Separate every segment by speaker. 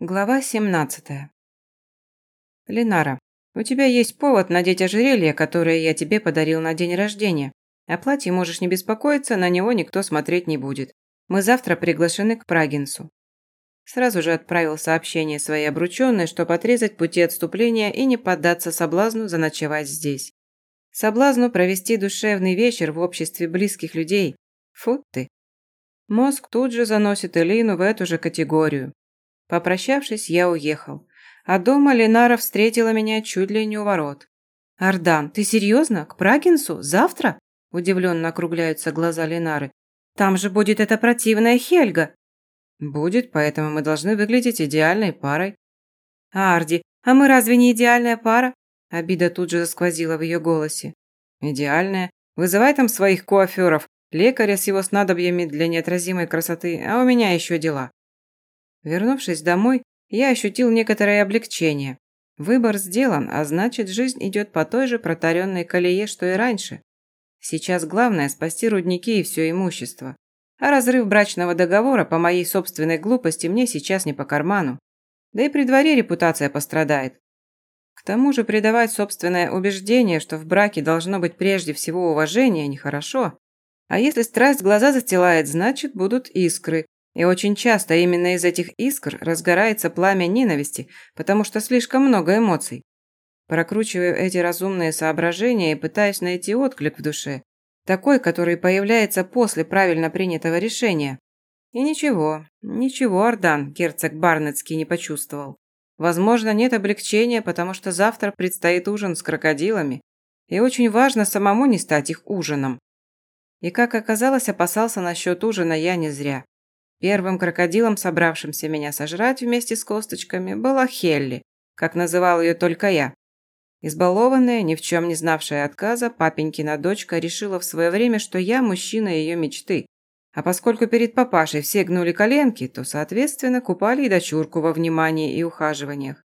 Speaker 1: Глава 17. Ленара, у тебя есть повод надеть ожерелье, которое я тебе подарил на день рождения. О платье можешь не беспокоиться, на него никто смотреть не будет. Мы завтра приглашены к Прагинсу. Сразу же отправил сообщение своей обрученной, чтобы отрезать пути отступления и не поддаться соблазну заночевать здесь. Соблазну провести душевный вечер в обществе близких людей. Фу ты. Мозг тут же заносит Элину в эту же категорию. Попрощавшись, я уехал. А дома Ленара встретила меня чуть ли не у ворот. «Ардан, ты серьезно? К Прагинсу? Завтра?» Удивленно округляются глаза Ленары. «Там же будет эта противная Хельга!» «Будет, поэтому мы должны выглядеть идеальной парой». «Арди, а мы разве не идеальная пара?» Обида тут же засквозила в ее голосе. «Идеальная. Вызывай там своих коаферов, лекаря с его снадобьями для неотразимой красоты, а у меня еще дела». Вернувшись домой, я ощутил некоторое облегчение. Выбор сделан, а значит, жизнь идет по той же протаренной колее, что и раньше. Сейчас главное – спасти рудники и все имущество. А разрыв брачного договора по моей собственной глупости мне сейчас не по карману. Да и при дворе репутация пострадает. К тому же предавать собственное убеждение, что в браке должно быть прежде всего уважение, нехорошо. А если страсть глаза застилает, значит будут искры, и очень часто именно из этих искр разгорается пламя ненависти, потому что слишком много эмоций. Прокручиваю эти разумные соображения и пытаюсь найти отклик в душе, такой, который появляется после правильно принятого решения. И ничего, ничего Ардан, герцог Барнетский, не почувствовал. Возможно, нет облегчения, потому что завтра предстоит ужин с крокодилами, и очень важно самому не стать их ужином. И, как оказалось, опасался насчет ужина я не зря. Первым крокодилом, собравшимся меня сожрать вместе с косточками, была Хелли, как называл ее только я. Избалованная, ни в чем не знавшая отказа, папенькина дочка решила в свое время, что я мужчина ее мечты. А поскольку перед папашей все гнули коленки, то, соответственно, купали и дочурку во внимании и ухаживаниях.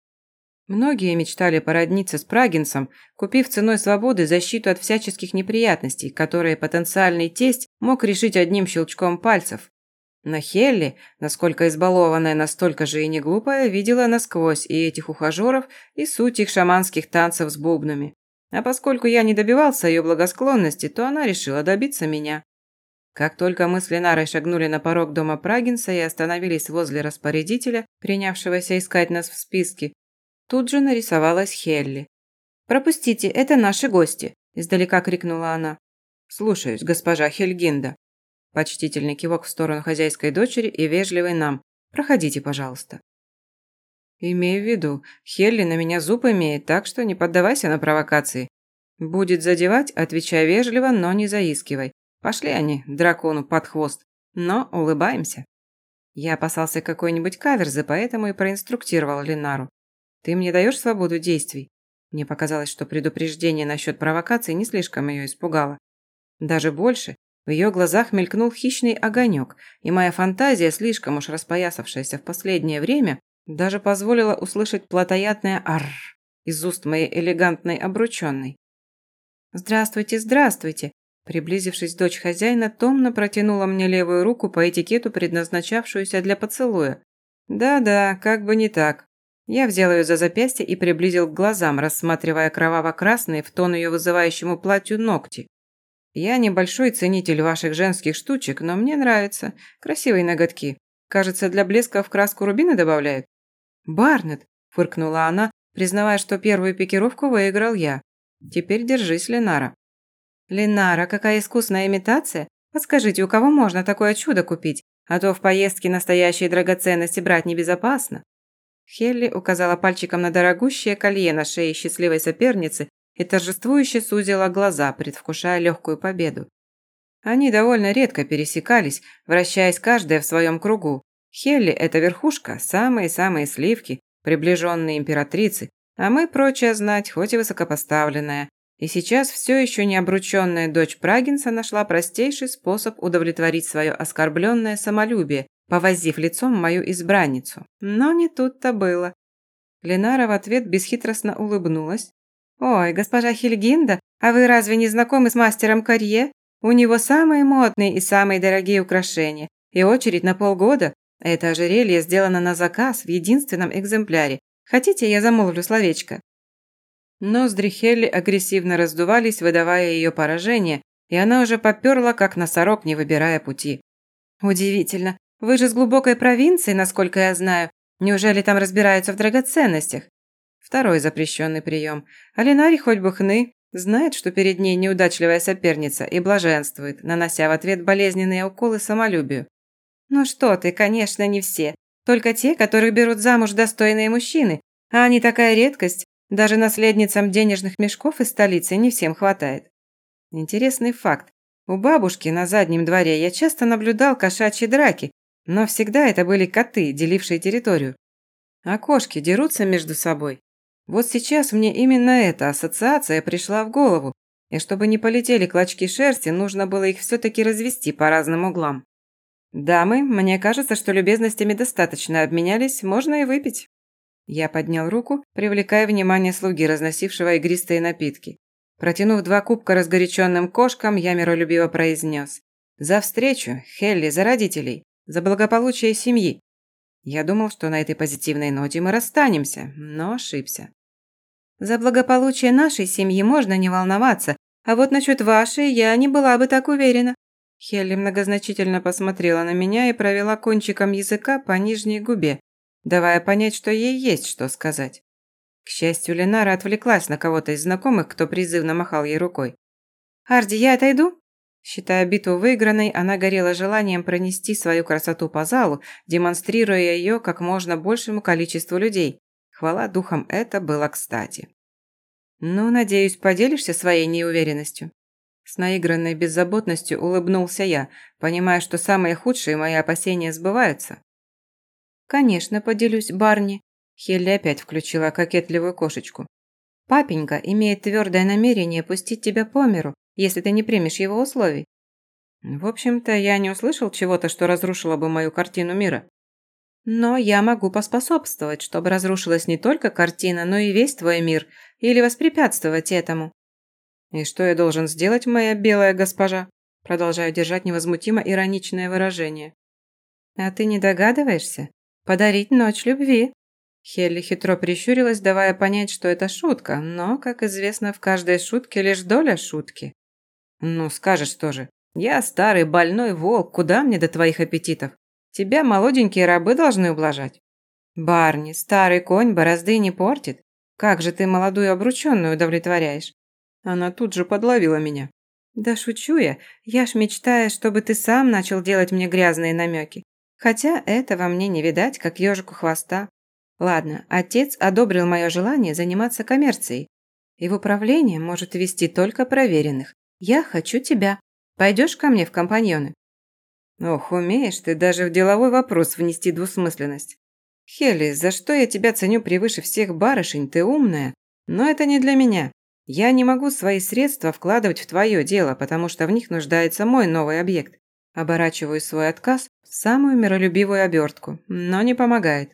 Speaker 1: Многие мечтали породниться с Прагинсом, купив ценой свободы защиту от всяческих неприятностей, которые потенциальный тесть мог решить одним щелчком пальцев. Но Хелли, насколько избалованная, настолько же и не глупая, видела насквозь и этих ухажеров, и суть их шаманских танцев с бубнами. А поскольку я не добивался ее благосклонности, то она решила добиться меня. Как только мы с Ленарой шагнули на порог дома Прагинса и остановились возле распорядителя, принявшегося искать нас в списке, тут же нарисовалась Хелли. «Пропустите, это наши гости», – издалека крикнула она. «Слушаюсь, госпожа Хельгинда», Почтительный кивок в сторону хозяйской дочери и вежливый нам. «Проходите, пожалуйста». «Имею в виду, Хелли на меня зуб имеет, так что не поддавайся на провокации. Будет задевать, отвечай вежливо, но не заискивай. Пошли они, дракону под хвост. Но улыбаемся». Я опасался какой-нибудь каверзы, поэтому и проинструктировал Ленару. «Ты мне даешь свободу действий?» Мне показалось, что предупреждение насчет провокации не слишком ее испугало. Даже больше, в ее глазах мелькнул хищный огонек, и моя фантазия, слишком уж распоясавшаяся в последнее время, даже позволила услышать плотоядное «арр» из уст моей элегантной обрученной. «Здравствуйте, здравствуйте!» Приблизившись, дочь хозяина томно протянула мне левую руку по этикету, предназначавшуюся для поцелуя. Да-да, как бы не так. Я взял ее за запястье и приблизил к глазам, рассматривая кроваво-красные в тон ее вызывающему платью ногти. Я небольшой ценитель ваших женских штучек, но мне нравятся. Красивые ноготки. Кажется, для блеска в краску рубины добавляют. Барнет, фыркнула она, признавая, что первую пикировку выиграл я. Теперь держись, Ленара. Ленара, какая искусная имитация. Подскажите, у кого можно такое чудо купить? А то в поездке настоящие драгоценности брать небезопасно. Хелли указала пальчиком на дорогущее колье на шее счастливой соперницы, и торжествующе сузила глаза, предвкушая легкую победу. Они довольно редко пересекались, вращаясь каждая в своем кругу. Хелли – это верхушка, самые-самые сливки, приближенные императрицы, а мы прочая знать, хоть и высокопоставленная. И сейчас все еще не обрученная дочь Прагинса нашла простейший способ удовлетворить свое оскорбленное самолюбие, повозив лицом мою избранницу. Но не тут-то было. Ленара в ответ бесхитростно улыбнулась, «Ой, госпожа Хильгинда, а вы разве не знакомы с мастером Карье? У него самые модные и самые дорогие украшения, и очередь на полгода. Это ожерелье сделано на заказ в единственном экземпляре. Хотите, я замолвлю словечко?» Ноздри Хелли агрессивно раздувались, выдавая ее поражение, и она уже поперла, как носорог, не выбирая пути. «Удивительно. Вы же с глубокой провинции, насколько я знаю. Неужели там разбираются в драгоценностях?» Второй запрещенный прием. Алинари хоть бы хны, знает, что перед ней неудачливая соперница и блаженствует, нанося в ответ болезненные уколы самолюбию. «Ну что ты, конечно, не все. Только те, которых берут замуж достойные мужчины. А они такая редкость. Даже наследницам денежных мешков из столицы не всем хватает». Интересный факт. У бабушки на заднем дворе я часто наблюдал кошачьи драки, но всегда это были коты, делившие территорию. А кошки дерутся между собой. Вот сейчас мне именно эта ассоциация пришла в голову, и чтобы не полетели клочки шерсти, нужно было их все-таки развести по разным углам. «Дамы, мне кажется, что любезностями достаточно обменялись, можно и выпить». Я поднял руку, привлекая внимание слуги, разносившего игристые напитки. Протянув два кубка разгоряченным кошкам, я миролюбиво произнес. «За встречу, Хелли, за родителей, за благополучие семьи». Я думал, что на этой позитивной ноте мы расстанемся, но ошибся. «За благополучие нашей семьи можно не волноваться, а вот насчет вашей я не была бы так уверена». Хелли многозначительно посмотрела на меня и провела кончиком языка по нижней губе, давая понять, что ей есть что сказать. К счастью, Ленара отвлеклась на кого-то из знакомых, кто призывно махал ей рукой. «Арди, я отойду?» Считая битву выигранной, она горела желанием пронести свою красоту по залу, демонстрируя ее как можно большему количеству людей. Хвала духам, это было кстати. «Ну, надеюсь, поделишься своей неуверенностью?» С наигранной беззаботностью улыбнулся я, понимая, что самые худшие мои опасения сбываются. «Конечно, поделюсь, Барни», Хелли опять включила кокетливую кошечку. «Папенька имеет твердое намерение пустить тебя по миру, если ты не примешь его условий». «В общем-то, я не услышал чего-то, что разрушило бы мою картину мира». «Но я могу поспособствовать, чтобы разрушилась не только картина, но и весь твой мир, или воспрепятствовать этому». «И что я должен сделать, моя белая госпожа?» Продолжаю держать невозмутимо ироничное выражение. «А ты не догадываешься? Подарить ночь любви». Хелли хитро прищурилась, давая понять, что это шутка, но, как известно, в каждой шутке лишь доля шутки. «Ну, скажешь тоже. Я старый больной волк, куда мне до твоих аппетитов? Тебя молоденькие рабы должны ублажать». «Барни, старый конь борозды не портит. Как же ты молодую обрученную удовлетворяешь?» Она тут же подловила меня. «Да шучу я. Я ж мечтаю, чтобы ты сам начал делать мне грязные намеки. Хотя этого мне не видать, как ежику хвоста. Ладно, отец одобрил мое желание заниматься коммерцией. И в управление может вести только проверенных. Я хочу тебя. Пойдешь ко мне в компаньоны? Ох, умеешь ты даже в деловой вопрос внести двусмысленность. Хелли, за что я тебя ценю превыше всех барышень, ты умная. Но это не для меня. Я не могу свои средства вкладывать в твое дело, потому что в них нуждается мой новый объект. Оборачиваю свой отказ в самую миролюбивую обертку, но не помогает.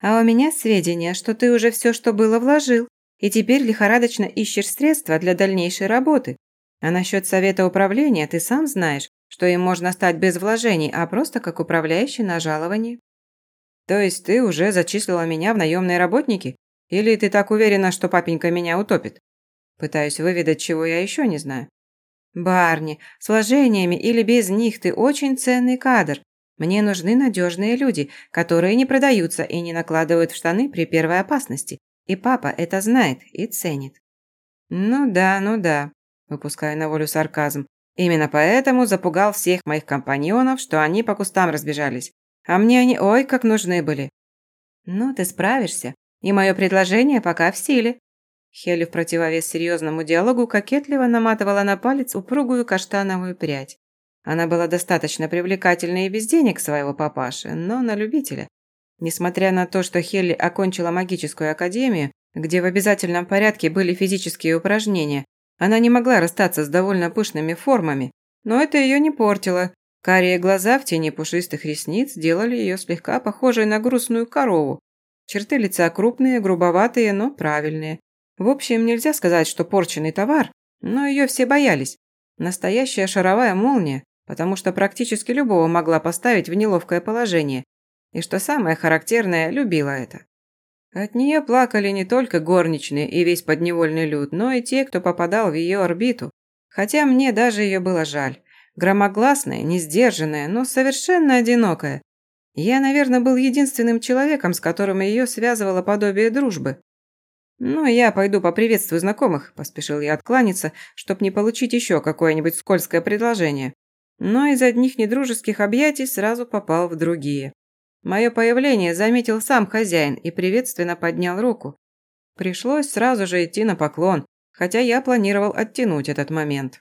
Speaker 1: А у меня сведения, что ты уже все, что было, вложил, и теперь лихорадочно ищешь средства для дальнейшей работы. А насчет совета управления ты сам знаешь, что им можно стать без вложений, а просто как управляющий на жаловании. То есть ты уже зачислила меня в наемные работники? Или ты так уверена, что папенька меня утопит? Пытаюсь выведать, чего я еще не знаю. Барни, с вложениями или без них ты очень ценный кадр, мне нужны надежные люди, которые не продаются и не накладывают в штаны при первой опасности. И папа это знает и ценит. Ну да, ну да, выпуская на волю сарказм. Именно поэтому запугал всех моих компаньонов, что они по кустам разбежались. А мне они ой как нужны были. Ну, ты справишься. И мое предложение пока в силе. Хелли в противовес серьезному диалогу кокетливо наматывала на палец упругую каштановую прядь. Она была достаточно привлекательной и без денег своего папаши, но на любителя. Несмотря на то, что Хелли окончила магическую академию, где в обязательном порядке были физические упражнения, она не могла расстаться с довольно пышными формами, но это ее не портило. Карие глаза в тени пушистых ресниц делали ее слегка похожей на грустную корову. Черты лица крупные, грубоватые, но правильные. В общем, нельзя сказать, что порченный товар, но ее все боялись. Настоящая шаровая молния, потому что практически любого могла поставить в неловкое положение, И что самое характерное, любила это. От нее плакали не только горничные и весь подневольный люд, но и те, кто попадал в ее орбиту. Хотя мне даже ее было жаль. Громогласная, несдержанная, но совершенно одинокая. Я, наверное, был единственным человеком, с которым ее связывало подобие дружбы. «Ну, я пойду поприветствую знакомых», – поспешил я откланяться, чтобы не получить еще какое-нибудь скользкое предложение. Но из одних недружеских объятий сразу попал в другие. Мое появление заметил сам хозяин и приветственно поднял руку. Пришлось сразу же идти на поклон, хотя я планировал оттянуть этот момент.